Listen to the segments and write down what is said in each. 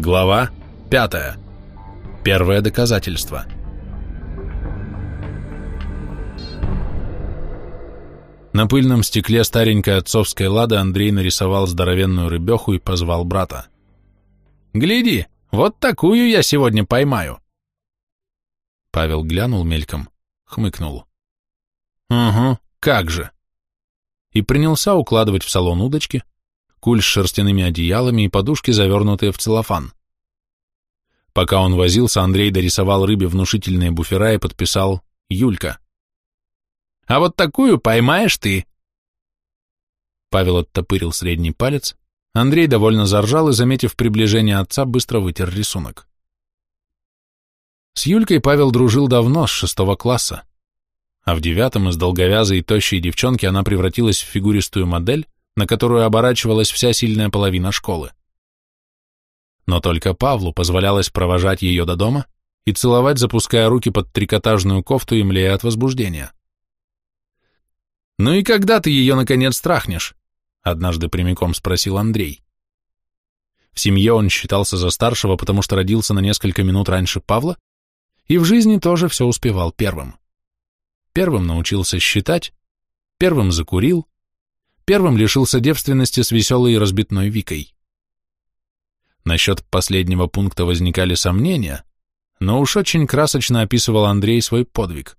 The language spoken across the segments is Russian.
Глава 5. Первое доказательство. На пыльном стекле старенькой отцовской лады Андрей нарисовал здоровенную рыбеху и позвал брата. «Гляди, вот такую я сегодня поймаю!» Павел глянул мельком, хмыкнул. «Угу, как же!» И принялся укладывать в салон удочки, куль с шерстяными одеялами и подушки, завернутые в целлофан. Пока он возился, Андрей дорисовал рыбе внушительные буфера и подписал «Юлька». «А вот такую поймаешь ты!» Павел оттопырил средний палец, Андрей довольно заржал и, заметив приближение отца, быстро вытер рисунок. С Юлькой Павел дружил давно, с шестого класса, а в девятом из долговязой и тощей девчонки она превратилась в фигуристую модель, на которую оборачивалась вся сильная половина школы. Но только Павлу позволялось провожать ее до дома и целовать, запуская руки под трикотажную кофту и млея от возбуждения. «Ну и когда ты ее, наконец, страхнешь?» — однажды прямиком спросил Андрей. В семье он считался за старшего, потому что родился на несколько минут раньше Павла, и в жизни тоже все успевал первым. Первым научился считать, первым закурил, Первым лишился девственности с веселой и разбитной Викой. Насчет последнего пункта возникали сомнения, но уж очень красочно описывал Андрей свой подвиг.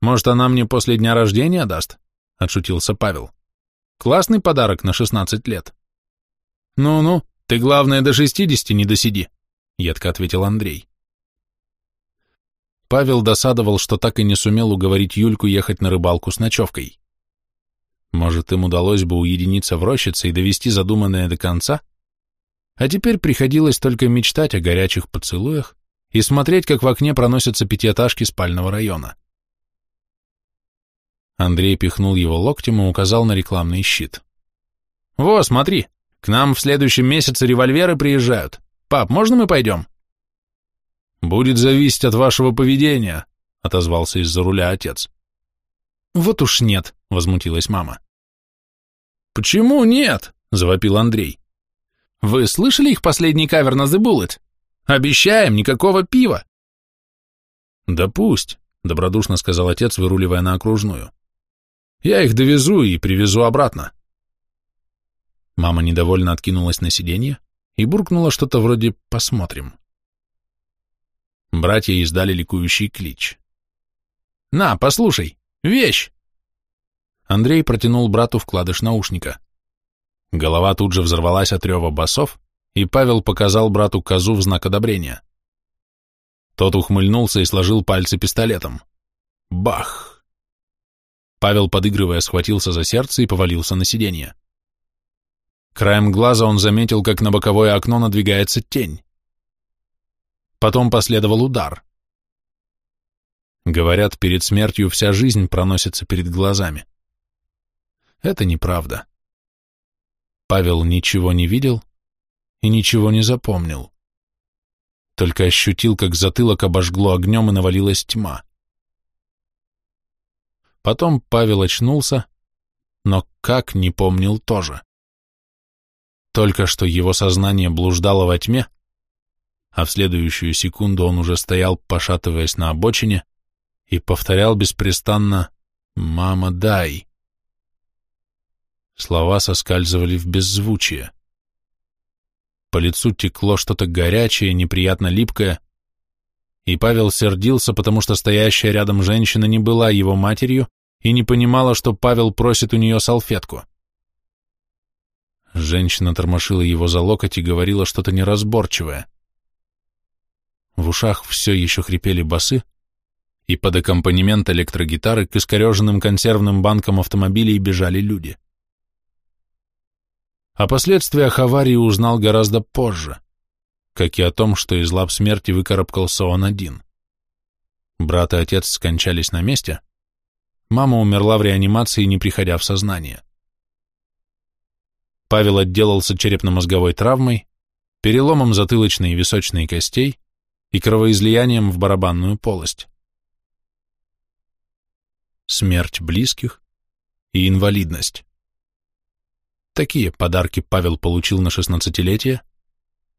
«Может, она мне после дня рождения даст?» — отшутился Павел. «Классный подарок на шестнадцать лет». «Ну-ну, ты, главное, до шестидесяти не досиди», — едко ответил Андрей. Павел досадовал, что так и не сумел уговорить Юльку ехать на рыбалку с ночевкой. Может, им удалось бы уединиться в рощице и довести задуманное до конца? А теперь приходилось только мечтать о горячих поцелуях и смотреть, как в окне проносятся пятиэтажки спального района. Андрей пихнул его локтем и указал на рекламный щит. «Во, смотри, к нам в следующем месяце револьверы приезжают. Пап, можно мы пойдем?» «Будет зависеть от вашего поведения», — отозвался из-за руля отец. «Вот уж нет», — возмутилась мама. «Почему нет?» — завопил Андрей. «Вы слышали их последний кавер на The Bullet? Обещаем, никакого пива!» «Да пусть», — добродушно сказал отец, выруливая на окружную. «Я их довезу и привезу обратно». Мама недовольно откинулась на сиденье и буркнула что-то вроде «посмотрим». Братья издали ликующий клич. «На, послушай, Вещь!» Андрей протянул брату вкладыш наушника. Голова тут же взорвалась от рева басов, и Павел показал брату козу в знак одобрения. Тот ухмыльнулся и сложил пальцы пистолетом. Бах! Павел, подыгрывая, схватился за сердце и повалился на сиденье. Краем глаза он заметил, как на боковое окно надвигается тень. Потом последовал удар. Говорят, перед смертью вся жизнь проносится перед глазами. Это неправда. Павел ничего не видел и ничего не запомнил. Только ощутил, как затылок обожгло огнем и навалилась тьма. Потом Павел очнулся, но как не помнил тоже. Только что его сознание блуждало во тьме, а в следующую секунду он уже стоял, пошатываясь на обочине, и повторял беспрестанно «Мама, дай!». Слова соскальзывали в беззвучие. По лицу текло что-то горячее, неприятно липкое, и Павел сердился, потому что стоящая рядом женщина не была его матерью и не понимала, что Павел просит у нее салфетку. Женщина тормошила его за локоть и говорила что-то неразборчивое. В ушах все еще хрипели басы, и под аккомпанемент электрогитары к искореженным консервным банкам автомобилей бежали люди. О последствиях аварии узнал гораздо позже, как и о том, что из лап смерти выкарабкался он один. Брат и отец скончались на месте, мама умерла в реанимации, не приходя в сознание. Павел отделался черепно-мозговой травмой, переломом затылочной и височной костей и кровоизлиянием в барабанную полость смерть близких и инвалидность. Такие подарки Павел получил на шестнадцатилетие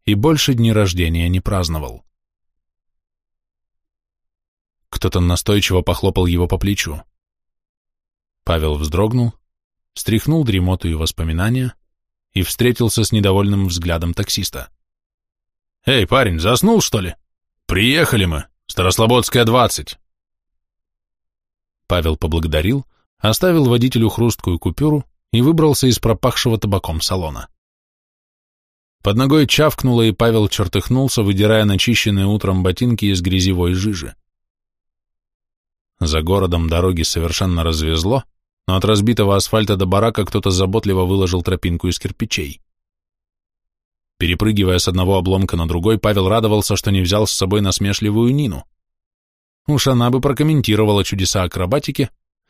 и больше дни рождения не праздновал. Кто-то настойчиво похлопал его по плечу. Павел вздрогнул, стряхнул дремоту и воспоминания и встретился с недовольным взглядом таксиста. «Эй, парень, заснул, что ли? Приехали мы, Старослободская, 20!» Павел поблагодарил, оставил водителю хрусткую купюру и выбрался из пропахшего табаком салона. Под ногой чавкнуло, и Павел чертыхнулся, выдирая начищенные утром ботинки из грязевой жижи. За городом дороги совершенно развезло, но от разбитого асфальта до барака кто-то заботливо выложил тропинку из кирпичей. Перепрыгивая с одного обломка на другой, Павел радовался, что не взял с собой насмешливую Нину. Уж она бы прокомментировала чудеса акробатики,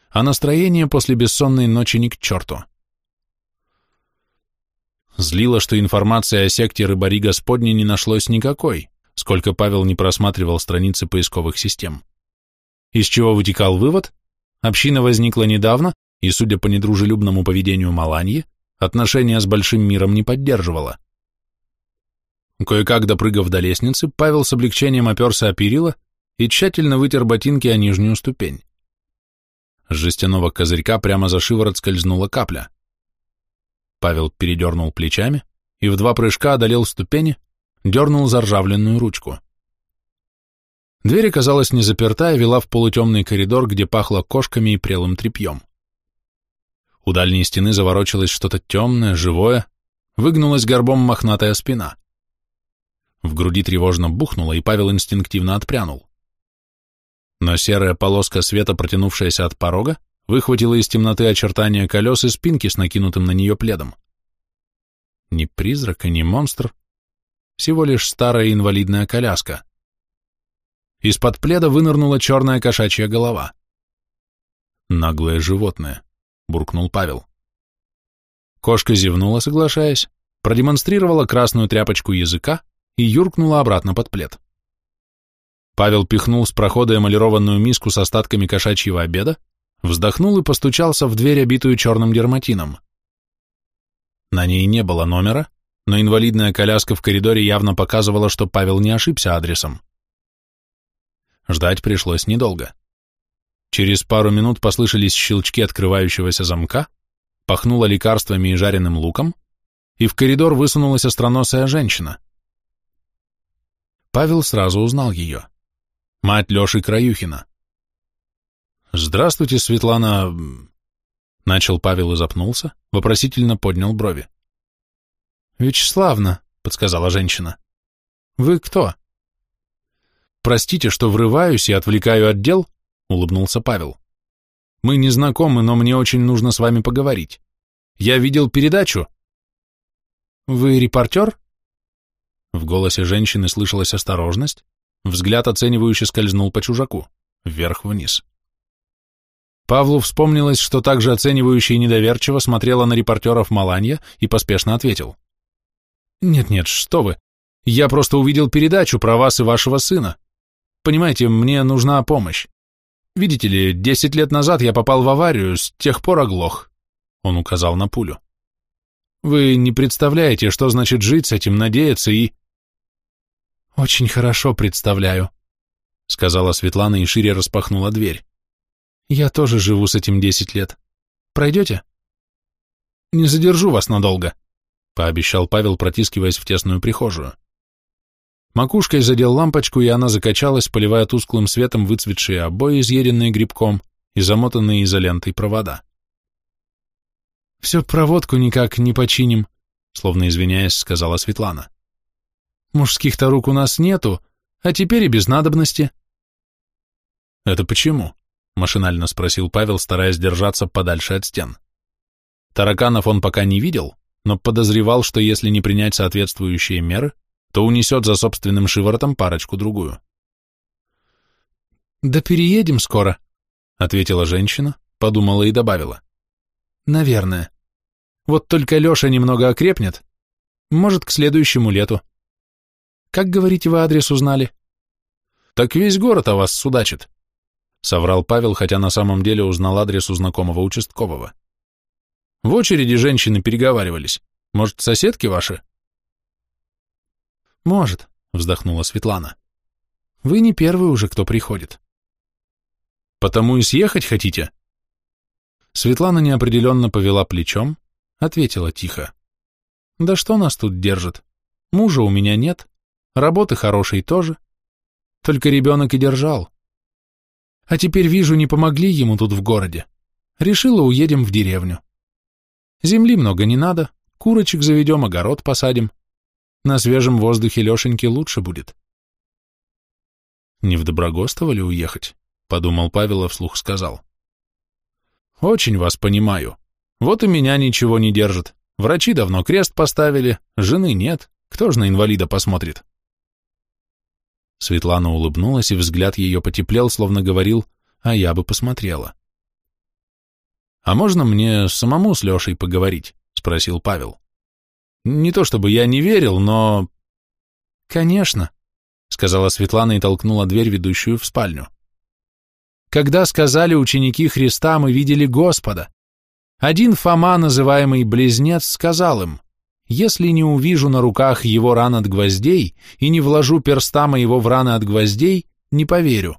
а настроение после бессонной ночи ни к черту. Злило, что информации о секте рыбари Господни не нашлось никакой, сколько Павел не просматривал страницы поисковых систем. Из чего вытекал вывод? Община возникла недавно, и, судя по недружелюбному поведению Маланьи, отношения с большим миром не поддерживала. Кое-как допрыгав до лестницы, Павел с облегчением оперся о перила и тщательно вытер ботинки о нижнюю ступень. С жестяного козырька прямо за шиворот скользнула капля. Павел передернул плечами и в два прыжка одолел ступени, дернул заржавленную ручку. Дверь оказалась не заперта и вела в полутемный коридор, где пахло кошками и прелым тряпьем. У дальней стены заворочилось что-то темное, живое, выгнулась горбом мохнатая спина. В груди тревожно бухнуло, и Павел инстинктивно отпрянул. Но серая полоска света, протянувшаяся от порога, выхватила из темноты очертания колес и спинки с накинутым на нее пледом. Ни призрак и ни монстр, всего лишь старая инвалидная коляска. Из-под пледа вынырнула черная кошачья голова. «Наглое животное», — буркнул Павел. Кошка зевнула, соглашаясь, продемонстрировала красную тряпочку языка и юркнула обратно под плед. Павел пихнул с прохода эмалированную миску с остатками кошачьего обеда, вздохнул и постучался в дверь, обитую черным дерматином. На ней не было номера, но инвалидная коляска в коридоре явно показывала, что Павел не ошибся адресом. Ждать пришлось недолго. Через пару минут послышались щелчки открывающегося замка, пахнуло лекарствами и жареным луком, и в коридор высунулась остроносая женщина. Павел сразу узнал ее. Мать Леши Краюхина. «Здравствуйте, Светлана...» Начал Павел и запнулся, вопросительно поднял брови. «Вячеславна», — подсказала женщина. «Вы кто?» «Простите, что врываюсь и отвлекаю от дел», — улыбнулся Павел. «Мы не знакомы, но мне очень нужно с вами поговорить. Я видел передачу». «Вы репортер?» В голосе женщины слышалась осторожность, взгляд оценивающе скользнул по чужаку, вверх-вниз. Павлу вспомнилось, что также оценивающе и недоверчиво смотрела на репортеров Маланья и поспешно ответил. «Нет-нет, что вы, я просто увидел передачу про вас и вашего сына. Понимаете, мне нужна помощь. Видите ли, десять лет назад я попал в аварию, с тех пор оглох. Он указал на пулю. Вы не представляете, что значит жить с этим, надеяться и... Очень хорошо представляю, сказала Светлана и шире распахнула дверь. Я тоже живу с этим десять лет. Пройдете? Не задержу вас надолго, пообещал Павел, протискиваясь в тесную прихожую. Макушкой задел лампочку, и она закачалась, поливая тусклым светом выцветшие обои, изъеденные грибком, и замотанные изолентой провода. «Все проводку никак не починим», — словно извиняясь, сказала Светлана. «Мужских-то рук у нас нету, а теперь и без надобности». «Это почему?» — машинально спросил Павел, стараясь держаться подальше от стен. Тараканов он пока не видел, но подозревал, что если не принять соответствующие меры, то унесет за собственным шиворотом парочку-другую. «Да переедем скоро», — ответила женщина, подумала и добавила. «Наверное. Вот только Леша немного окрепнет. Может, к следующему лету. Как, говорите, вы адрес узнали?» «Так весь город о вас судачит», — соврал Павел, хотя на самом деле узнал адрес у знакомого участкового. «В очереди женщины переговаривались. Может, соседки ваши?» Может, вздохнула Светлана. Вы не первый уже, кто приходит. Потому и съехать хотите? Светлана неопределенно повела плечом, ответила тихо. Да что нас тут держит? Мужа у меня нет, работы хорошей тоже. Только ребенок и держал. А теперь вижу, не помогли ему тут в городе. Решила, уедем в деревню. Земли много не надо, курочек заведем, огород посадим. На свежем воздухе Лешеньке лучше будет. Не в Доброгостово ли уехать? Подумал Павел, а вслух сказал. Очень вас понимаю. Вот и меня ничего не держит. Врачи давно крест поставили, жены нет. Кто же на инвалида посмотрит? Светлана улыбнулась, и взгляд ее потеплел, словно говорил, а я бы посмотрела. «А можно мне самому с Лешей поговорить?» — спросил Павел. «Не то чтобы я не верил, но...» «Конечно», — сказала Светлана и толкнула дверь, ведущую в спальню. «Когда сказали ученики Христа, мы видели Господа. Один Фома, называемый Близнец, сказал им, «Если не увижу на руках его ран от гвоздей и не вложу перста моего в раны от гвоздей, не поверю».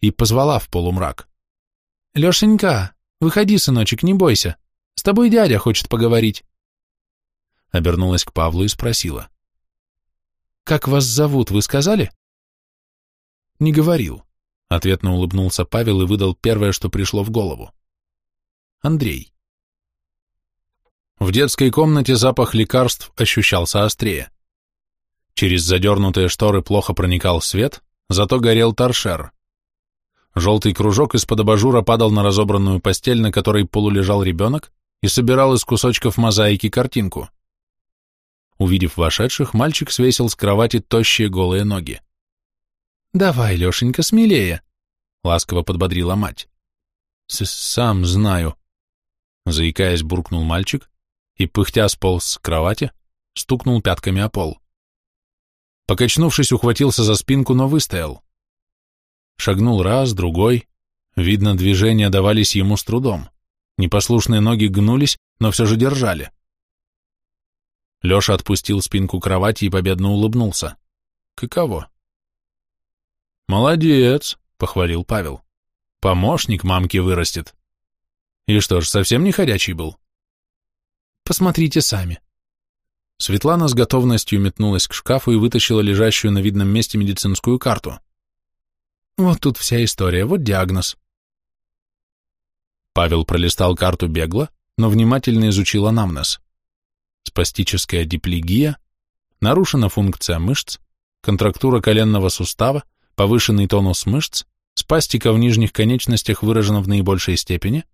И позвала в полумрак. «Лешенька, выходи, сыночек, не бойся. С тобой дядя хочет поговорить». Обернулась к Павлу и спросила. «Как вас зовут, вы сказали?» «Не говорил», — ответно улыбнулся Павел и выдал первое, что пришло в голову. «Андрей». В детской комнате запах лекарств ощущался острее. Через задернутые шторы плохо проникал свет, зато горел торшер. Желтый кружок из-под абажура падал на разобранную постель, на которой полулежал ребенок, и собирал из кусочков мозаики картинку. Увидев вошедших, мальчик свесил с кровати тощие голые ноги. «Давай, Лешенька, смелее!» — ласково подбодрила мать. «Сам знаю», — заикаясь, буркнул мальчик и, пыхтя сполз с кровати, стукнул пятками о пол. Покачнувшись, ухватился за спинку, но выстоял. Шагнул раз, другой. Видно, движения давались ему с трудом. Непослушные ноги гнулись, но все же держали. Леша отпустил спинку кровати и победно улыбнулся. Каково? «Молодец», — похвалил Павел. «Помощник мамки вырастет». «И что ж, совсем не ходячий был?» «Посмотрите сами». Светлана с готовностью метнулась к шкафу и вытащила лежащую на видном месте медицинскую карту. «Вот тут вся история, вот диагноз». Павел пролистал карту бегло, но внимательно изучил анамнез спастическая диплегия, нарушена функция мышц, контрактура коленного сустава, повышенный тонус мышц, спастика в нижних конечностях выражена в наибольшей степени,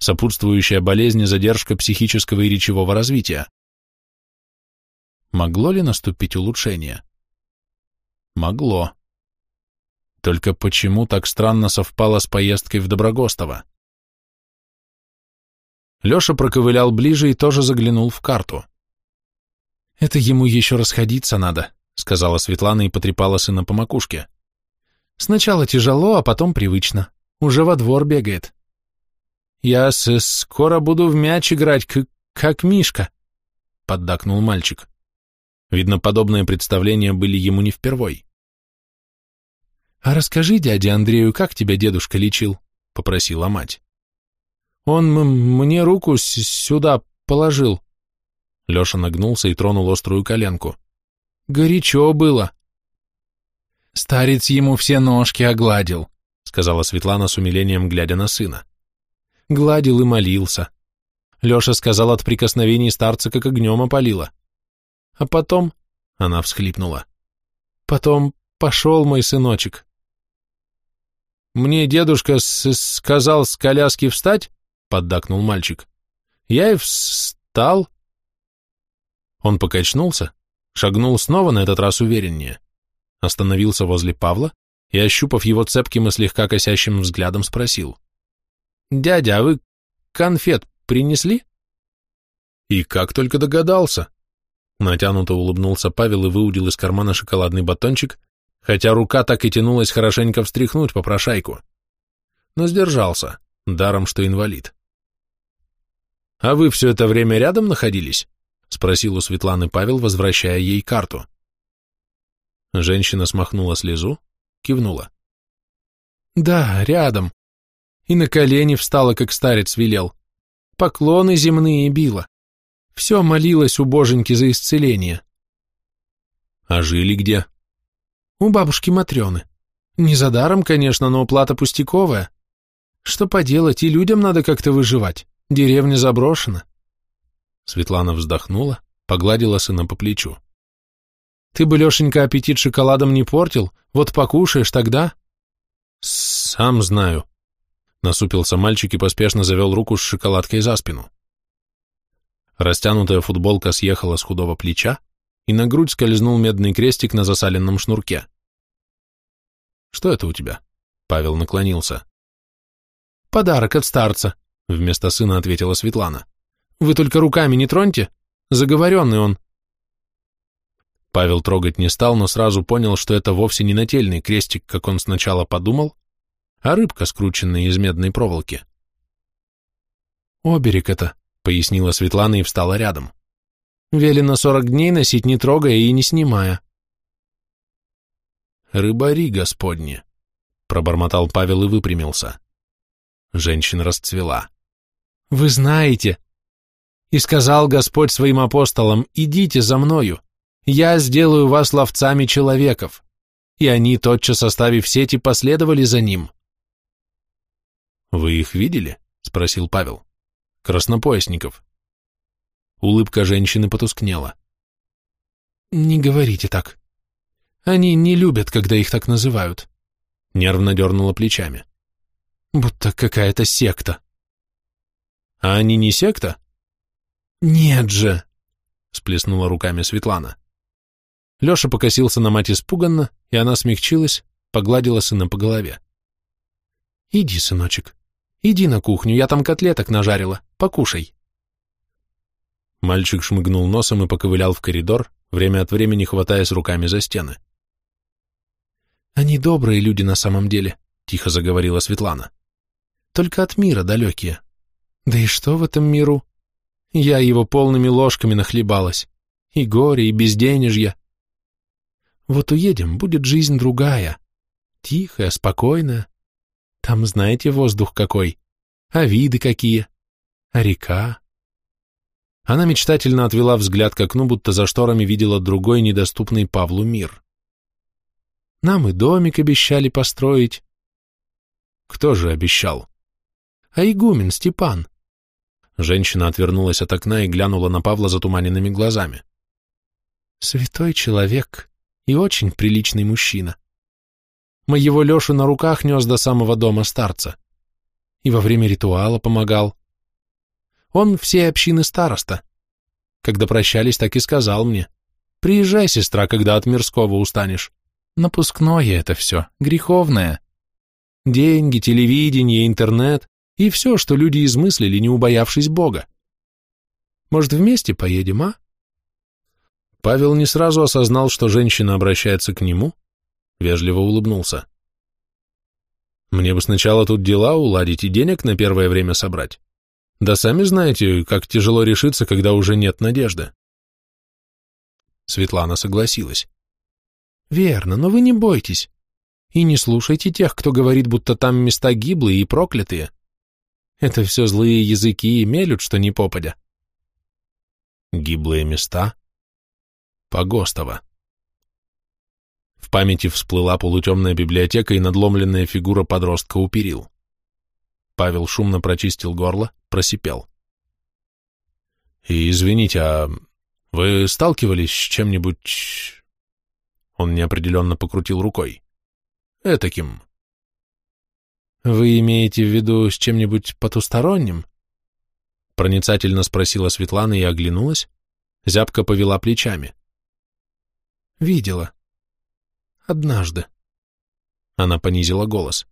сопутствующая болезни задержка психического и речевого развития. Могло ли наступить улучшение? Могло. Только почему так странно совпало с поездкой в Доброгостово? Леша проковылял ближе и тоже заглянул в карту. «Это ему еще расходиться надо», — сказала Светлана и потрепала сына по макушке. «Сначала тяжело, а потом привычно. Уже во двор бегает». «Я с скоро буду в мяч играть, как Мишка», — поддакнул мальчик. Видно, подобные представления были ему не впервой. «А расскажи дяде Андрею, как тебя дедушка лечил?» — попросила мать. «Он мне руку сюда положил», Леша нагнулся и тронул острую коленку. «Горячо было!» «Старец ему все ножки огладил», — сказала Светлана с умилением, глядя на сына. Гладил и молился. Леша сказал, от прикосновений старца как огнем опалило. А потом... Она всхлипнула. Потом пошел мой сыночек. «Мне дедушка сказал с коляски встать?» — поддакнул мальчик. «Я и встал, он покачнулся, шагнул снова, на этот раз увереннее, остановился возле Павла и, ощупав его цепким и слегка косящим взглядом, спросил. «Дядя, а вы конфет принесли?» «И как только догадался!» Натянуто улыбнулся Павел и выудил из кармана шоколадный батончик, хотя рука так и тянулась хорошенько встряхнуть попрошайку. Но сдержался, даром что инвалид. «А вы все это время рядом находились?» — спросил у Светланы Павел, возвращая ей карту. Женщина смахнула слезу, кивнула. Да, рядом. И на колени встала, как старец велел. Поклоны земные била. Все молилась у боженьки за исцеление. А жили где? У бабушки Матрёны. Не за даром, конечно, но плата пустяковая. Что поделать, и людям надо как-то выживать. Деревня заброшена. Светлана вздохнула, погладила сына по плечу. Ты бы, Лешенька, аппетит шоколадом не портил, вот покушаешь тогда. Сам знаю. Насупился мальчик и поспешно завел руку с шоколадкой за спину. Растянутая футболка съехала с худого плеча, и на грудь скользнул медный крестик на засаленном шнурке. «Что это у тебя?» Павел наклонился. «Подарок от старца», — вместо сына ответила Светлана. «Вы только руками не троньте, заговоренный он». Павел трогать не стал, но сразу понял, что это вовсе не нательный крестик, как он сначала подумал, а рыбка, скрученная из медной проволоки. «Оберег это», — пояснила Светлана и встала рядом. «Велено сорок дней носить, не трогая и не снимая». «Рыбари, господни», — пробормотал Павел и выпрямился. Женщина расцвела. «Вы знаете, и сказал Господь своим апостолам, идите за мною, я сделаю вас ловцами человеков. И они, тотчас оставив сети, последовали за ним. Вы их видели? Спросил Павел. Краснопоясников. Улыбка женщины потускнела. Не говорите так. Они не любят, когда их так называют. Нервно дернула плечами. Будто какая-то секта. А они не секта? Нет же, сплеснула руками Светлана. Леша покосился на мать испуганно, и она смягчилась, погладила сына по голове. «Иди, сыночек, иди на кухню, я там котлеток нажарила, покушай». Мальчик шмыгнул носом и поковылял в коридор, время от времени хватаясь руками за стены. «Они добрые люди на самом деле», — тихо заговорила Светлана. «Только от мира далекие. Да и что в этом миру? Я его полными ложками нахлебалась. И горе, и безденежье. Вот уедем, будет жизнь другая. Тихая, спокойная. Там знаете воздух какой, а виды какие, а река. Она мечтательно отвела взгляд к окну, будто за шторами видела другой, недоступный Павлу мир. Нам и домик обещали построить. Кто же обещал? А игумен Степан. Женщина отвернулась от окна и глянула на Павла затуманенными глазами. Святой человек и очень приличный мужчина. Моего Лешу на руках нес до самого дома старца. И во время ритуала помогал. Он всей общины староста. Когда прощались, так и сказал мне. Приезжай, сестра, когда от мирского устанешь. Напускное это все, греховное. Деньги, телевидение, интернет и все, что люди измыслили, не убоявшись Бога. Может, вместе поедем, а? Павел не сразу осознал, что женщина обращается к нему, вежливо улыбнулся. «Мне бы сначала тут дела уладить и денег на первое время собрать. Да сами знаете, как тяжело решиться, когда уже нет надежды». Светлана согласилась. «Верно, но вы не бойтесь. И не слушайте тех, кто говорит, будто там места гиблые и проклятые. Это все злые языки и мелют, что не попадя». «Гиблые места?» Погостова. В памяти всплыла полутемная библиотека и надломленная фигура подростка у перил. Павел шумно прочистил горло, просипел. «И извините, а вы сталкивались с чем-нибудь...» Он неопределенно покрутил рукой. «Этаким». «Вы имеете в виду с чем-нибудь потусторонним?» Проницательно спросила Светлана и оглянулась, зябко повела плечами. Видела. Однажды. Она понизила голос.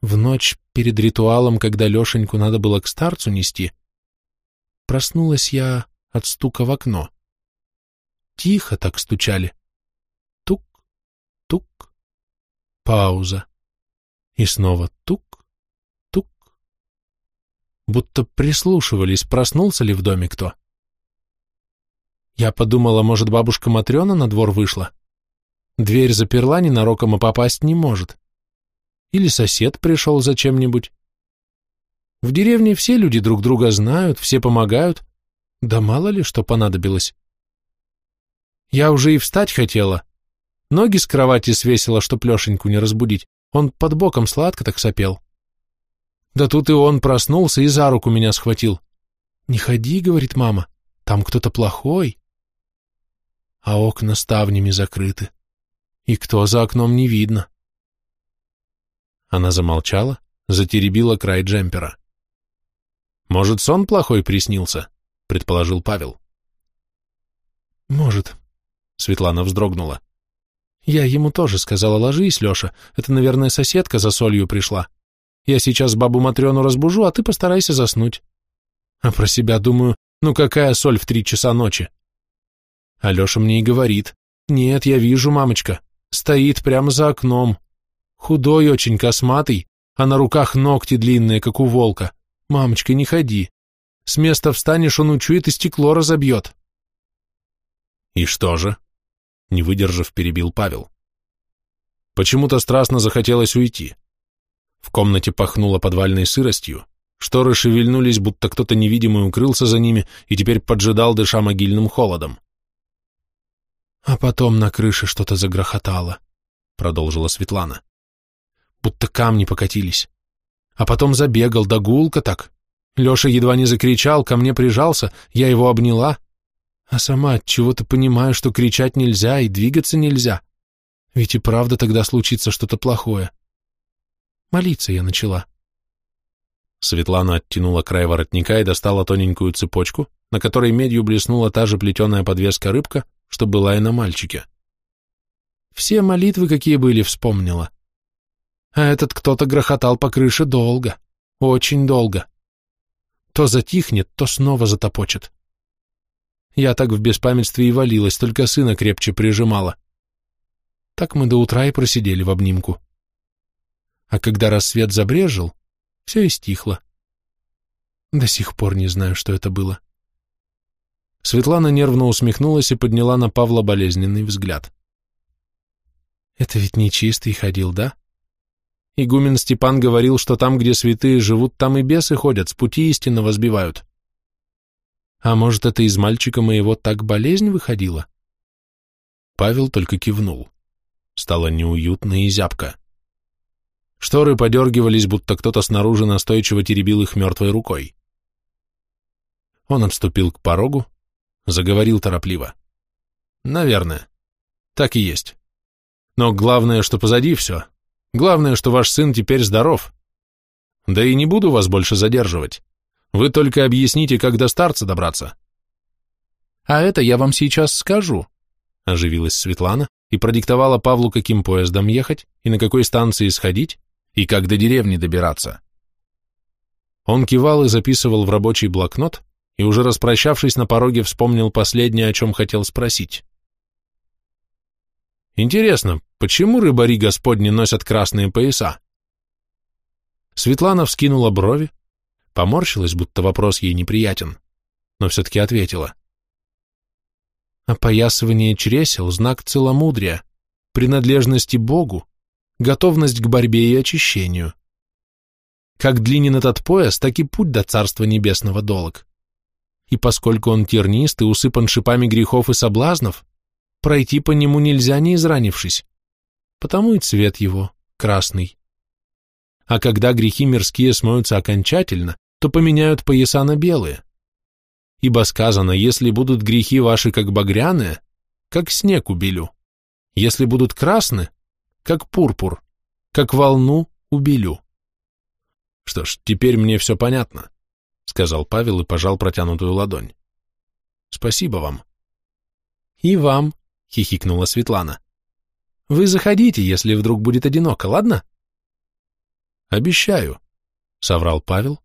В ночь перед ритуалом, когда Лешеньку надо было к старцу нести, проснулась я от стука в окно. Тихо так стучали. Тук, тук, пауза. И снова тук, тук. Будто прислушивались, проснулся ли в доме кто. Я подумала, может, бабушка Матрена на двор вышла? Дверь заперла ненароком, а попасть не может. Или сосед пришел зачем-нибудь. В деревне все люди друг друга знают, все помогают. Да мало ли, что понадобилось. Я уже и встать хотела. Ноги с кровати свесила, чтоб Лешеньку не разбудить. Он под боком сладко так сопел. Да тут и он проснулся и за руку меня схватил. «Не ходи», — говорит мама, — «там кто-то плохой». А окна ставнями закрыты. И кто за окном не видно. Она замолчала, затеребила край джемпера. «Может, сон плохой приснился?» — предположил Павел. «Может», — Светлана вздрогнула. «Я ему тоже сказала, ложись, Леша, это, наверное, соседка за солью пришла. Я сейчас бабу Матрёну разбужу, а ты постарайся заснуть». А про себя думаю, ну какая соль в три часа ночи? Алеша мне и говорит, нет, я вижу, мамочка, стоит прямо за окном. Худой очень, косматый, а на руках ногти длинные, как у волка. Мамочка, не ходи. С места встанешь, он учует и стекло разобьет. И что же? Не выдержав, перебил Павел. Почему-то страстно захотелось уйти. В комнате пахнуло подвальной сыростью, шторы шевельнулись, будто кто-то невидимый укрылся за ними и теперь поджидал, дыша могильным холодом. А потом на крыше что-то загрохотало, продолжила Светлана. Будто камни покатились. А потом забегал, да гулко так. Леша едва не закричал, ко мне прижался, я его обняла. А сама от чего-то понимаю, что кричать нельзя и двигаться нельзя. Ведь и правда тогда случится что-то плохое. Молиться я начала. Светлана оттянула край воротника и достала тоненькую цепочку, на которой медью блеснула та же плетеная подвеска рыбка, что была и на мальчике. Все молитвы, какие были, вспомнила. А этот кто-то грохотал по крыше долго, очень долго. То затихнет, то снова затопочет. Я так в беспамятстве и валилась, только сына крепче прижимала. Так мы до утра и просидели в обнимку. А когда рассвет забрежил, все и стихло. До сих пор не знаю, что это было. Светлана нервно усмехнулась и подняла на Павла болезненный взгляд. «Это ведь нечистый ходил, да? Игумен Степан говорил, что там, где святые живут, там и бесы ходят, с пути истинного сбивают. А может, это из мальчика моего так болезнь выходила?» Павел только кивнул. Стало неуютно и зябко. Шторы подергивались, будто кто-то снаружи настойчиво теребил их мертвой рукой. Он отступил к порогу, заговорил торопливо. «Наверное. Так и есть. Но главное, что позади все. Главное, что ваш сын теперь здоров. Да и не буду вас больше задерживать. Вы только объясните, как до старца добраться». «А это я вам сейчас скажу», — оживилась Светлана и продиктовала Павлу, каким поездом ехать и на какой станции сходить, и как до деревни добираться. Он кивал и записывал в рабочий блокнот, и уже распрощавшись на пороге вспомнил последнее, о чем хотел спросить. Интересно, почему рыбари Господни носят красные пояса? Светлана вскинула брови, поморщилась, будто вопрос ей неприятен, но все-таки ответила. Опоясывание чресел — знак целомудрия, принадлежности Богу, готовность к борьбе и очищению. Как длинен этот пояс, так и путь до Царства Небесного долг. И поскольку он тернист и усыпан шипами грехов и соблазнов, пройти по нему нельзя, не изранившись. Потому и цвет его красный. А когда грехи мирские смоются окончательно, то поменяют пояса на белые. Ибо сказано, если будут грехи ваши как багряные, как снег убелю. Если будут красны, как пурпур, как волну убелю. Что ж, теперь мне все понятно, сказал Павел и пожал протянутую ладонь. Спасибо вам. И вам, хихикнула Светлана. Вы заходите, если вдруг будет одиноко, ладно? Обещаю, соврал Павел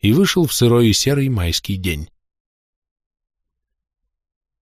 и вышел в сырой и серый майский день.